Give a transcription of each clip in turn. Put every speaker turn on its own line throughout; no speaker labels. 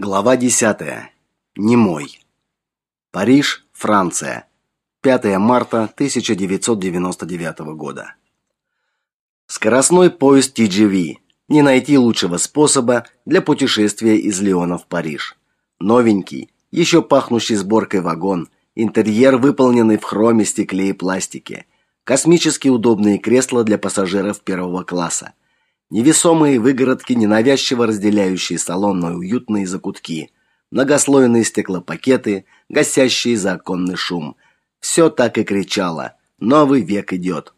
Глава 10. Немой. Париж, Франция. 5 марта 1999 года. Скоростной поезд TGV. Не найти лучшего способа для путешествия из Лиона в Париж. Новенький, еще пахнущий сборкой вагон, интерьер, выполненный в хроме, стекле и пластике, космически удобные кресла для пассажиров первого класса, Невесомые выгородки, ненавязчиво разделяющие салон уютные закутки, многослойные стеклопакеты, гасящие за оконный шум. Все так и кричало: "Новый век идет!».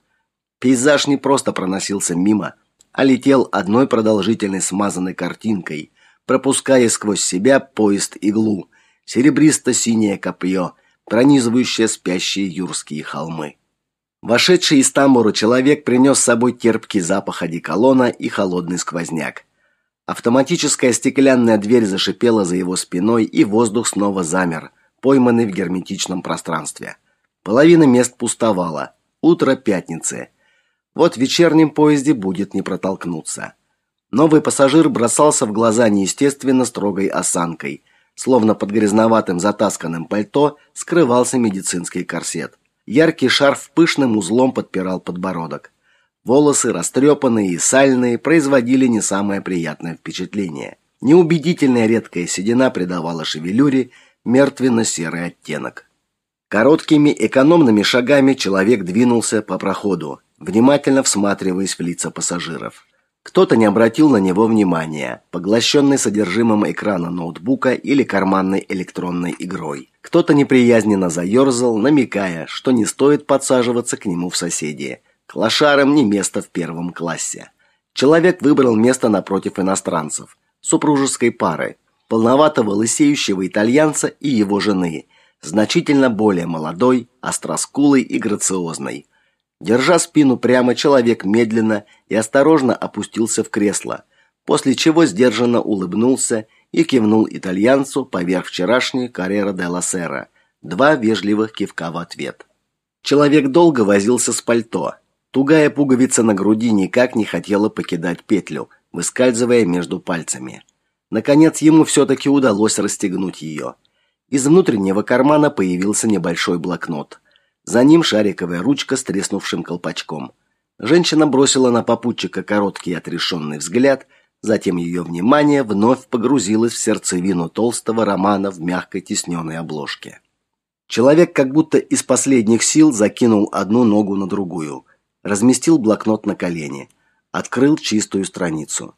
Пейзаж не просто проносился мимо, а летел одной продолжительной смазанной картинкой, пропуская сквозь себя поезд-иглу, серебристо-синее копье, пронизывающее спящие юрские холмы. Вошедший из тамбура человек принес с собой терпкий запах одеколона и холодный сквозняк. Автоматическая стеклянная дверь зашипела за его спиной, и воздух снова замер, пойманный в герметичном пространстве. Половина мест пустовала. Утро пятницы. Вот в вечернем поезде будет не протолкнуться. Новый пассажир бросался в глаза неестественно строгой осанкой, словно под грязноватым затасканным пальто скрывался медицинский корсет. Яркий шарф пышным узлом подпирал подбородок. Волосы, растрепанные и сальные, производили не самое приятное впечатление. Неубедительная редкая седина придавала шевелюре мертвенно-серый оттенок. Короткими экономными шагами человек двинулся по проходу, внимательно всматриваясь в лица пассажиров. Кто-то не обратил на него внимания, поглощенный содержимым экрана ноутбука или карманной электронной игрой. Кто-то неприязненно заерзал, намекая, что не стоит подсаживаться к нему в соседи. Клошарам не место в первом классе. Человек выбрал место напротив иностранцев, супружеской пары, полноватого лысеющего итальянца и его жены, значительно более молодой, остроскулой и грациозной. Держа спину прямо, человек медленно и осторожно опустился в кресло, после чего сдержанно улыбнулся и кивнул итальянцу поверх вчерашней Каррера де ла Сера. Два вежливых кивка в ответ. Человек долго возился с пальто. Тугая пуговица на груди никак не хотела покидать петлю, выскальзывая между пальцами. Наконец ему все таки удалось расстегнуть ее. Из внутреннего кармана появился небольшой блокнот. За ним шариковая ручка с треснувшим колпачком. Женщина бросила на попутчика короткий отрешенный взгляд, затем ее внимание вновь погрузилось в сердцевину толстого романа в мягкой тисненной обложке. Человек как будто из последних сил закинул одну ногу на другую, разместил блокнот на колени, открыл чистую страницу.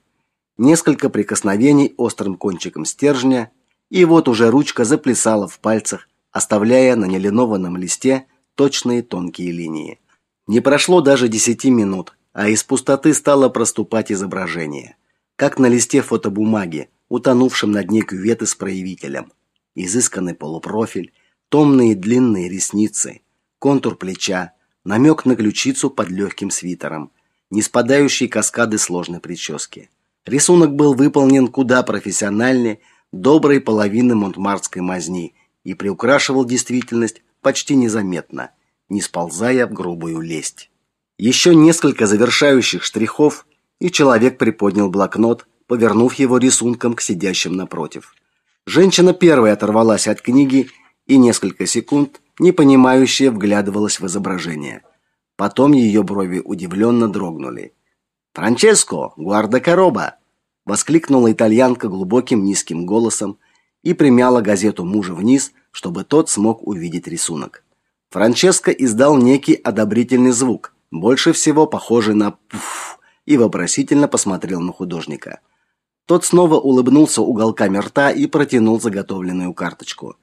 Несколько прикосновений острым кончиком стержня, и вот уже ручка заплясала в пальцах, оставляя на нелинованном листе точные тонкие линии. Не прошло даже десяти минут, а из пустоты стало проступать изображение, как на листе фотобумаги, утонувшем на дне кюветы с проявителем. Изысканный полупрофиль, томные длинные ресницы, контур плеча, намек на ключицу под легким свитером, не спадающие каскады сложной прически. Рисунок был выполнен куда профессиональнее доброй половины монтмартской мазни и приукрашивал действительность почти незаметно, не сползая в грубую лесть. Еще несколько завершающих штрихов, и человек приподнял блокнот, повернув его рисунком к сидящим напротив. Женщина первая оторвалась от книги и несколько секунд непонимающе вглядывалась в изображение. Потом ее брови удивленно дрогнули. "Франческо, гуарда-кароба!" воскликнула итальянка глубоким низким голосом и примяла газету мужа вниз, чтобы тот смог увидеть рисунок. Франческо издал некий одобрительный звук, больше всего похожий на пуф, и вопросительно посмотрел на художника. Тот снова улыбнулся уголками рта и протянул заготовленную карточку.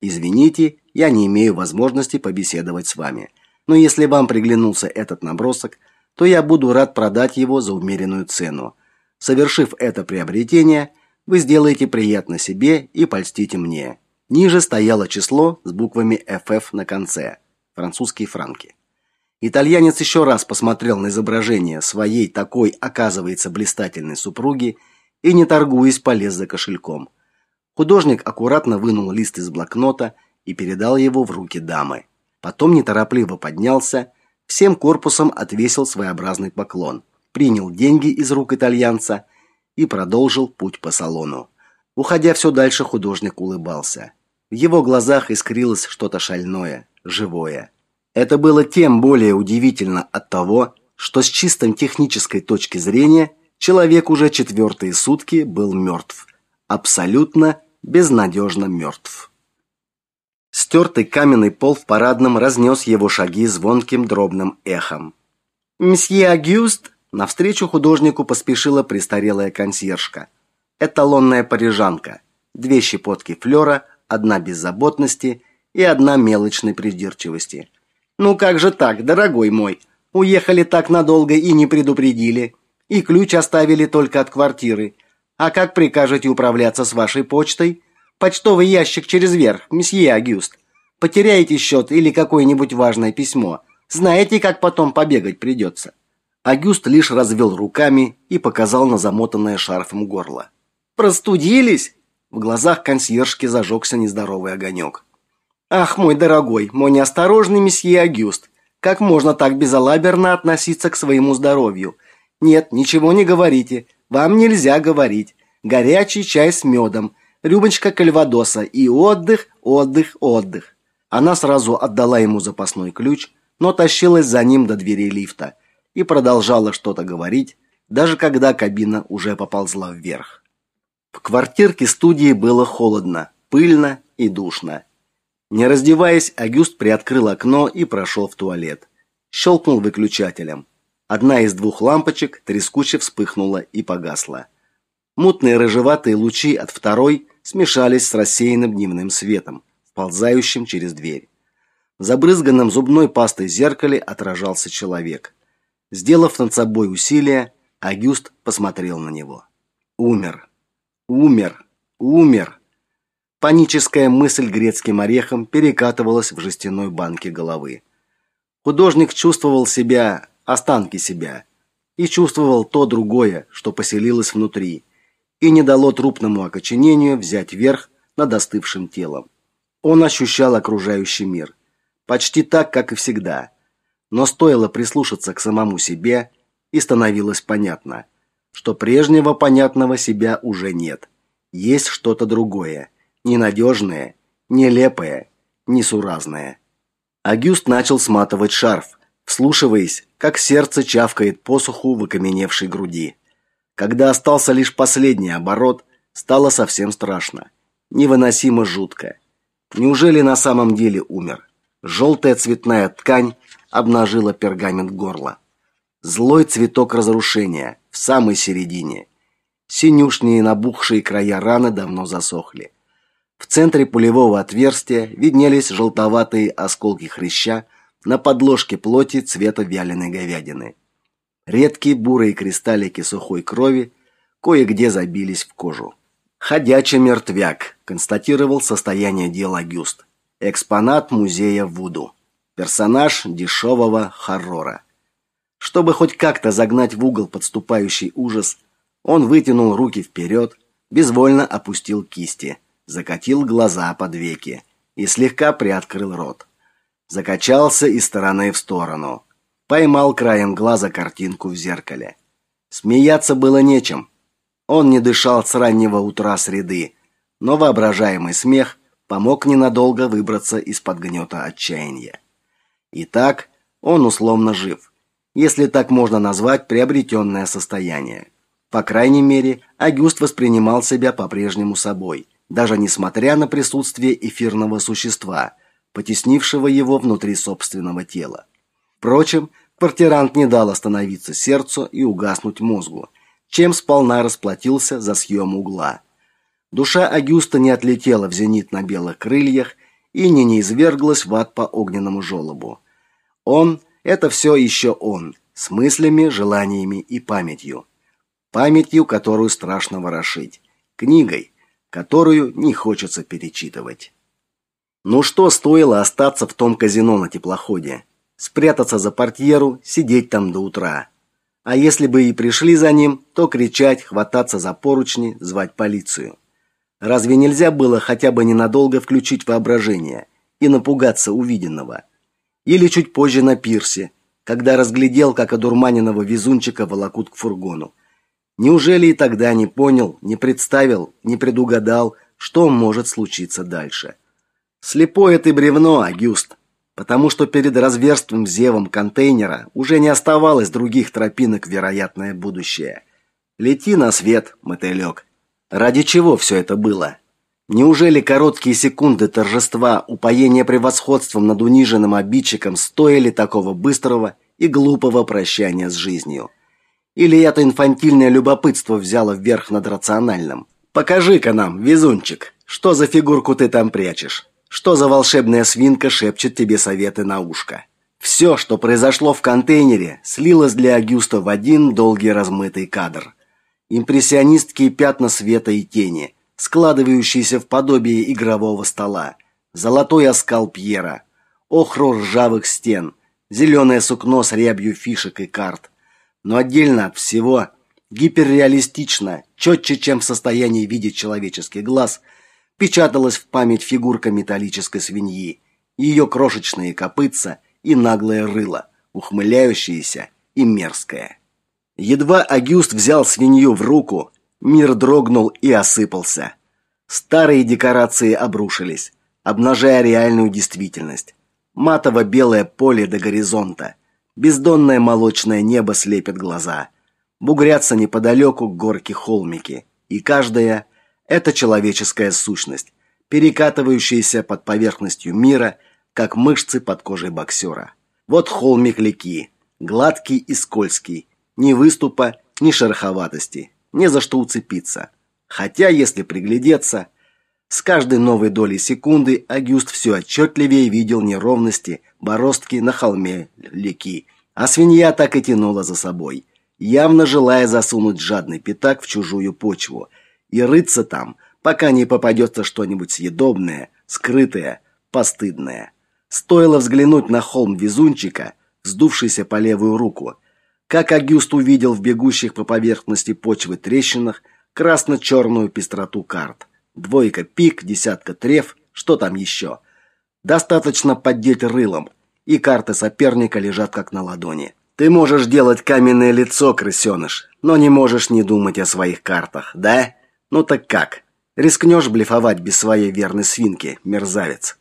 Извините, я не имею возможности побеседовать с вами, но если вам приглянулся этот набросок, то я буду рад продать его за умеренную цену. Совершив это приобретение, вы сделаете приятно себе и польстите мне. Ниже стояло число с буквами FF на конце. Французские франки. Итальянец еще раз посмотрел на изображение своей такой, оказывается, блистательной супруги и не торгуясь полез за кошельком. Художник аккуратно вынул лист из блокнота и передал его в руки дамы. Потом неторопливо поднялся, всем корпусом отвесил своеобразный поклон, принял деньги из рук итальянца и продолжил путь по салону. Уходя все дальше, художник улыбался. В его глазах искрилось что-то шальное, живое. Это было тем более удивительно от того, что с чисто технической точки зрения человек уже четвертые сутки был мертв. Абсолютно безнадежно мертв. Стертый каменный пол в парадном разнес его шаги звонким дробным эхом. «Мсье Агюст!» Навстречу художнику поспешила престарелая консьержка. Эталонная парижанка. Две щепотки флера, одна беззаботности и одна мелочной придирчивости. «Ну как же так, дорогой мой? Уехали так надолго и не предупредили. И ключ оставили только от квартиры. А как прикажете управляться с вашей почтой? Почтовый ящик через верх, месье Агюст. Потеряете счет или какое-нибудь важное письмо. Знаете, как потом побегать придется?» Агюст лишь развел руками и показал на замотанное шарфом горло. «Простудились?» В глазах консьержки зажегся нездоровый огонек. «Ах, мой дорогой, мой неосторожный месье Агюст, как можно так безалаберно относиться к своему здоровью? Нет, ничего не говорите, вам нельзя говорить. Горячий чай с медом, рюмочка кальвадоса и отдых, отдых, отдых». Она сразу отдала ему запасной ключ, но тащилась за ним до двери лифта и продолжала что-то говорить, даже когда кабина уже поползла вверх. В квартирке студии было холодно, пыльно и душно. Не раздеваясь, Агюст приоткрыл окно и прошел в туалет. Щелкнул выключателем. Одна из двух лампочек трескуче вспыхнула и погасла. Мутные рыжеватые лучи от второй смешались с рассеянным дневным светом, вползающим через дверь. В забрызганном зубной пастой зеркале отражался человек. Сделав над собой усилие, Агюст посмотрел на него. Умер. Умер. Умер. Паническая мысль грецким орехом перекатывалась в жестяной банке головы. Художник чувствовал себя, останки себя, и чувствовал то другое, что поселилось внутри, и не дало трупному окоченению взять верх над остывшим телом. Он ощущал окружающий мир, почти так, как и всегда. Но стоило прислушаться к самому себе, и становилось понятно, что прежнего понятного себя уже нет. Есть что-то другое, ненадежное, нелепое, несуразное. Агюст начал сматывать шарф, вслушиваясь, как сердце чавкает посуху в окаменевшей груди. Когда остался лишь последний оборот, стало совсем страшно, невыносимо жутко. Неужели на самом деле умер? Желтая цветная ткань обнажила пергамент горла. Злой цветок разрушения в самой середине. Синюшные набухшие края раны давно засохли. В центре пулевого отверстия виднелись желтоватые осколки хряща на подложке плоти цвета вяленой говядины. Редкие бурые кристаллики сухой крови кое-где забились в кожу. Ходячий мертвяк, констатировал состояние дела Гюст. Экспонат музея Вуду. Персонаж дешевого хоррора. Чтобы хоть как-то загнать в угол подступающий ужас, он вытянул руки вперед, безвольно опустил кисти, закатил глаза под веки и слегка приоткрыл рот. Закачался из стороны в сторону. Поймал краем глаза картинку в зеркале. Смеяться было нечем. Он не дышал с раннего утра среды, но воображаемый смех помог ненадолго выбраться из-под гнета отчаяния. Итак, он условно жив, если так можно назвать приобретенное состояние. По крайней мере, Агюст воспринимал себя по-прежнему собой, даже несмотря на присутствие эфирного существа, потеснившего его внутри собственного тела. Впрочем, квартирант не дал остановиться сердцу и угаснуть мозгу, чем сполна расплатился за съем угла. Душа Агюста не отлетела в зенит на белых крыльях и не неизверглась в ад по огненному желобу. Он — это все еще он, с мыслями, желаниями и памятью. Памятью, которую страшно ворошить. Книгой, которую не хочется перечитывать. Ну что стоило остаться в том казино на теплоходе? Спрятаться за портьеру, сидеть там до утра. А если бы и пришли за ним, то кричать, хвататься за поручни, звать полицию. Разве нельзя было хотя бы ненадолго включить воображение и напугаться увиденного? Или чуть позже на пирсе, когда разглядел, как одурманенного везунчика волокут к фургону. Неужели и тогда не понял, не представил, не предугадал, что может случиться дальше? Слепое ты бревно, Агюст, потому что перед разверстым зевом контейнера уже не оставалось других тропинок в вероятное будущее. Лети на свет, мотылек. Ради чего все это было? Неужели короткие секунды торжества, упоения превосходством над униженным обидчиком стоили такого быстрого и глупого прощания с жизнью? Или это инфантильное любопытство взяло вверх над рациональным? Покажи-ка нам, везунчик, что за фигурку ты там прячешь? Что за волшебная свинка шепчет тебе советы на ушко? Все, что произошло в контейнере, слилось для Агюста в один долгий размытый кадр. Импрессионистские пятна света и тени – складывающийся в подобие игрового стола, золотой оскал Пьера, охру ржавых стен, зеленое сукно с рябью фишек и карт. Но отдельно от всего, гиперреалистично, четче, чем в состоянии видеть человеческий глаз, печаталась в память фигурка металлической свиньи, ее крошечные копытца и наглое рыло, ухмыляющееся и мерзкое. Едва Агюст взял свинью в руку, Мир дрогнул и осыпался. Старые декорации обрушились, обнажая реальную действительность. Матово-белое поле до горизонта. Бездонное молочное небо слепит глаза. Бугрятся неподалеку горки-холмики. И каждая – это человеческая сущность, перекатывающаяся под поверхностью мира, как мышцы под кожей боксера. Вот холмик Леки, гладкий и скользкий, ни выступа, ни шероховатости – не за что уцепиться. Хотя, если приглядеться, с каждой новой долей секунды Агюст все отчетливее видел неровности, бороздки на холме Леки, а свинья так и тянула за собой, явно желая засунуть жадный пятак в чужую почву и рыться там, пока не попадется что-нибудь съедобное, скрытое, постыдное. Стоило взглянуть на холм везунчика, сдувшийся по левую руку – как Агюст увидел в бегущих по поверхности почвы трещинах красно-черную пестроту карт. Двойка пик, десятка треф, что там еще. Достаточно поддеть рылом, и карты соперника лежат как на ладони. Ты можешь делать каменное лицо, крысеныш, но не можешь не думать о своих картах, да? Ну так как? Рискнешь блефовать без своей верной свинки, мерзавец?